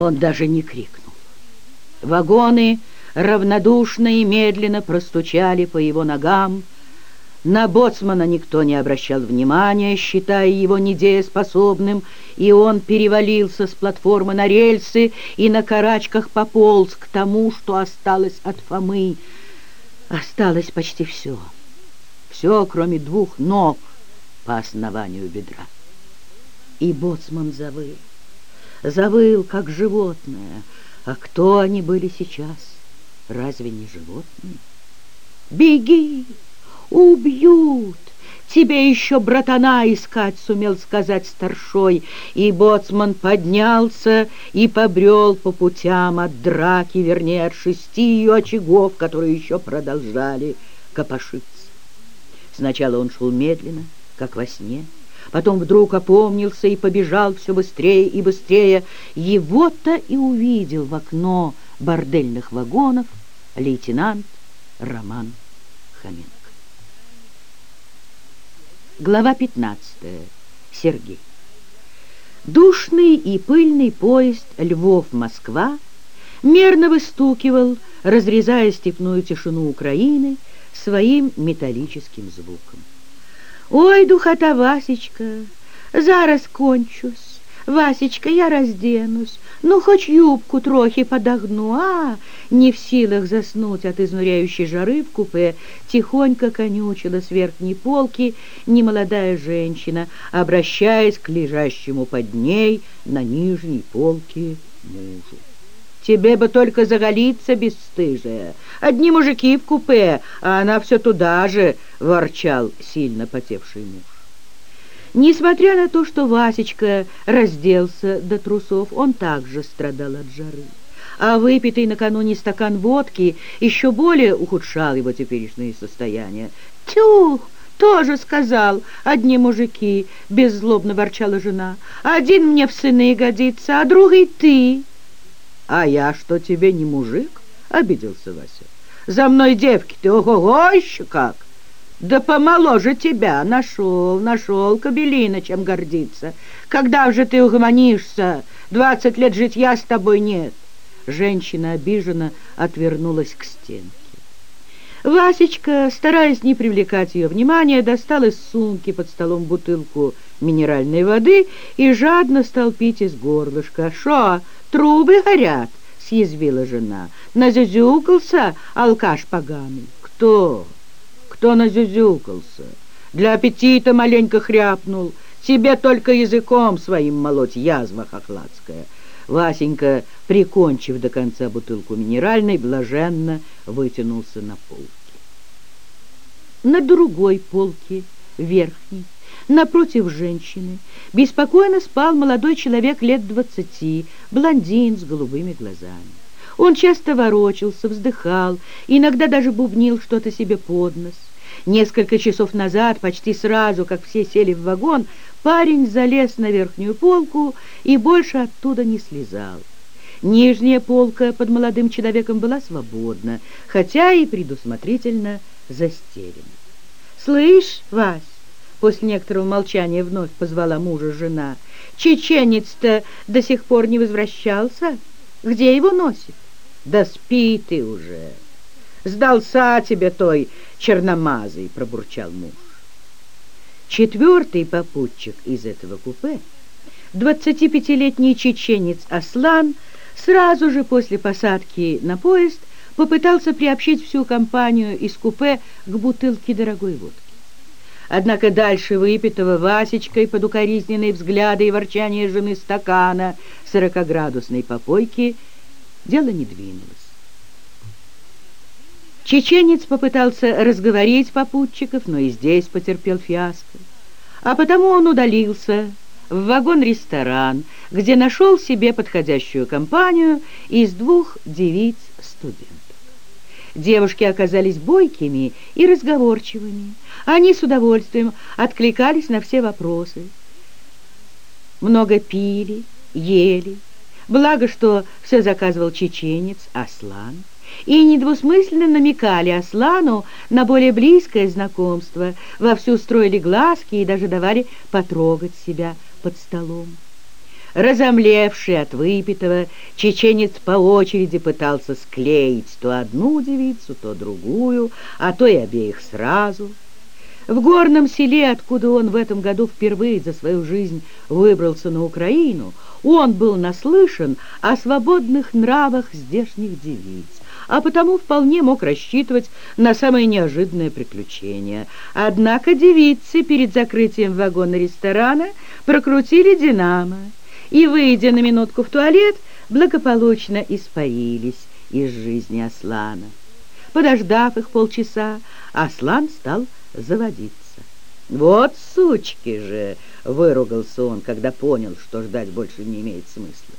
Он даже не крикнул. Вагоны равнодушно и медленно простучали по его ногам. На боцмана никто не обращал внимания, считая его недееспособным, и он перевалился с платформы на рельсы и на карачках пополз к тому, что осталось от Фомы. Осталось почти все. Все, кроме двух ног по основанию бедра. И боцман завыл завыл, как животное. А кто они были сейчас? Разве не животные? «Беги! Убьют! Тебе еще братана искать!» — сумел сказать старшой. И боцман поднялся и побрел по путям от драки, вернее, от шести ее очагов, которые еще продолжали копошиться. Сначала он шел медленно, как во сне, Потом вдруг опомнился и побежал все быстрее и быстрее. Его-то и увидел в окно бордельных вагонов лейтенант Роман Хоменко. Глава 15. Сергей. Душный и пыльный поезд Львов-Москва мерно выстукивал, разрезая степную тишину Украины своим металлическим звуком. Ой, духота, Васечка, зараз кончусь. Васечка, я разденусь, ну, хоть юбку трохи подогну, а, не в силах заснуть от изнуряющей жары в купе, тихонько конючила с верхней полки немолодая женщина, обращаясь к лежащему под ней на нижней полке мужу. Тебе бы только заголиться, бесстыжая. Одни мужики в купе, а она все туда же, — ворчал сильно потевший муж. Несмотря на то, что Васечка разделся до трусов, он также страдал от жары. А выпитый накануне стакан водки еще более ухудшал его теперешнее состояние. «Тюх!» «Тоже сказал, одни мужики», — беззлобно ворчала жена. «Один мне в сыны годится, а другой ты». «А я что, тебе не мужик?» — обиделся Вася. «За мной девки ты, ого-го, еще как! Да помоложе тебя нашел, нашел, кабелина, чем гордиться. Когда же ты угомонишься? Двадцать лет житья с тобой нет!» Женщина обиженно отвернулась к стенке. Васечка, стараясь не привлекать ее внимания, достал из сумки под столом бутылку минеральной воды и жадно стал пить из горлышка. «Шо, трубы горят?» — съязвила жена. «Назюзюкался алкаш поганый». «Кто? Кто назюзюкался?» «Для аппетита маленько хряпнул. Тебе только языком своим молоть, язва хохладская». Васенька, прикончив до конца бутылку минеральной, блаженно вытянулся на полке. На другой полке, верхней, напротив женщины, беспокойно спал молодой человек лет двадцати, блондин с голубыми глазами. Он часто ворочался, вздыхал, иногда даже бубнил что-то себе под нос. Несколько часов назад, почти сразу, как все сели в вагон, парень залез на верхнюю полку и больше оттуда не слезал. Нижняя полка под молодым человеком была свободна, хотя и предусмотрительно застелена. «Слышь, Вась!» — после некоторого молчания вновь позвала мужа жена. «Чеченец-то до сих пор не возвращался? Где его носит?» «Да спи ты уже!» «Сдался тебе той черномазый!» — пробурчал муж. Четвертый попутчик из этого купе, 25-летний чеченец Аслан, сразу же после посадки на поезд попытался приобщить всю компанию из купе к бутылке дорогой водки. Однако дальше выпитого Васечкой под укоризненные взгляды и ворчание жены стакана сорокоградусной попойки дело не двинулось. Чеченец попытался разговорить попутчиков, но и здесь потерпел фиаско. А потому он удалился в вагон-ресторан, где нашел себе подходящую компанию из двух девиц-студентов. Девушки оказались бойкими и разговорчивыми. Они с удовольствием откликались на все вопросы. Много пили, ели. Благо, что все заказывал чеченец Аслан и недвусмысленно намекали Аслану на более близкое знакомство, вовсю строили глазки и даже давали потрогать себя под столом. Разомлевший от выпитого, чеченец по очереди пытался склеить то одну девицу, то другую, а то и обеих сразу. В горном селе, откуда он в этом году впервые за свою жизнь выбрался на Украину, он был наслышан о свободных нравах здешних девиц, а потому вполне мог рассчитывать на самое неожиданное приключение. Однако девицы перед закрытием вагона ресторана прокрутили «Динамо», и, выйдя на минутку в туалет, благополучно испарились из жизни Аслана. Подождав их полчаса, Аслан стал заводиться. «Вот сучки же!» — выругался он, когда понял, что ждать больше не имеет смысла.